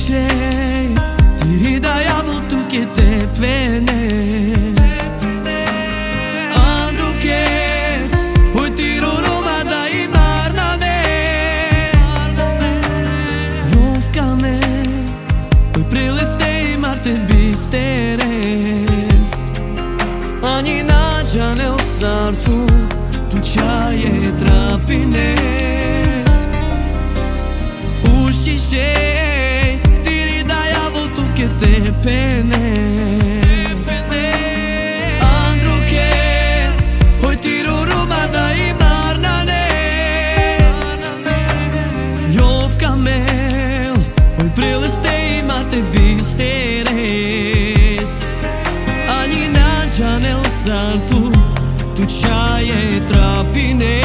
clișe Tirida ai avut tu che te pene. Andru che Oi tiro Roma dai Barnabé Rovka me Oi prilistei Marte bisteres. Ani nađa ne osar tu Tu čaje traje pene Andru ke Hoj tiru ruma da i marnane. Jovka mel Hoj prilis te i marte bisteres. Ani na gjane o saltu Tu qaje trapines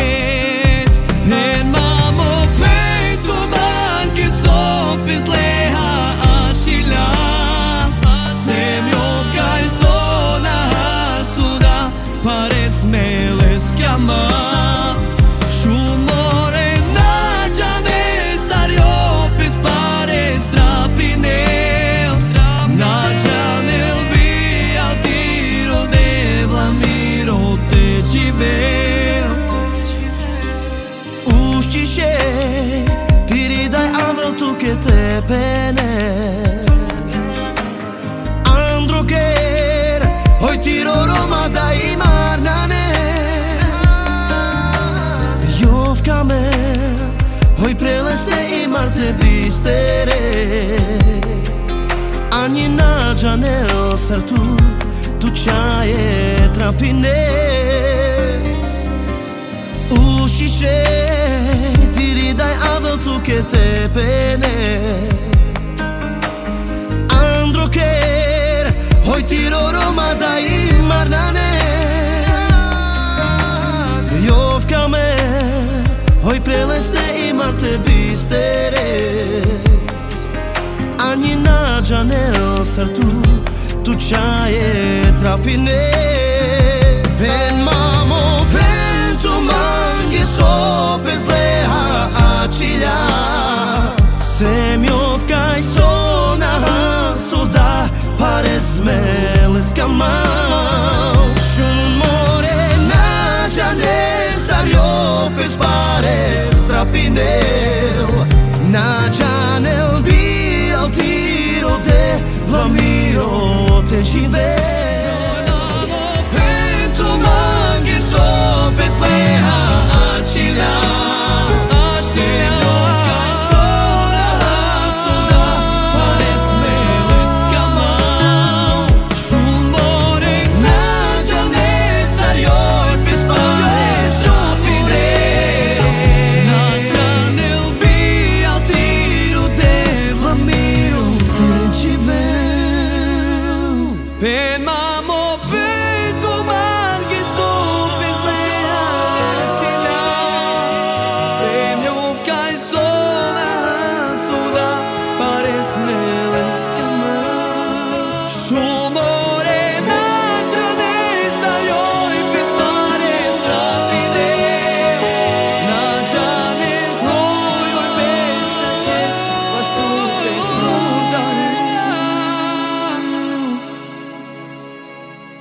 bene Andro che Hoy tiro Roma da imar nane Jov kame Hoy preleste imar te bistere. Ani na gjane o sërtu Tu qaje trapines. U shishe Tiri daj avë tu ke te penes marte bisteres Ani na gjane o sartu Tu qaje trapine Pen mamo pen tu mangi sopes leha aqilja Se mjovka i sona hasuda Pares meles kamau vă mir o te been my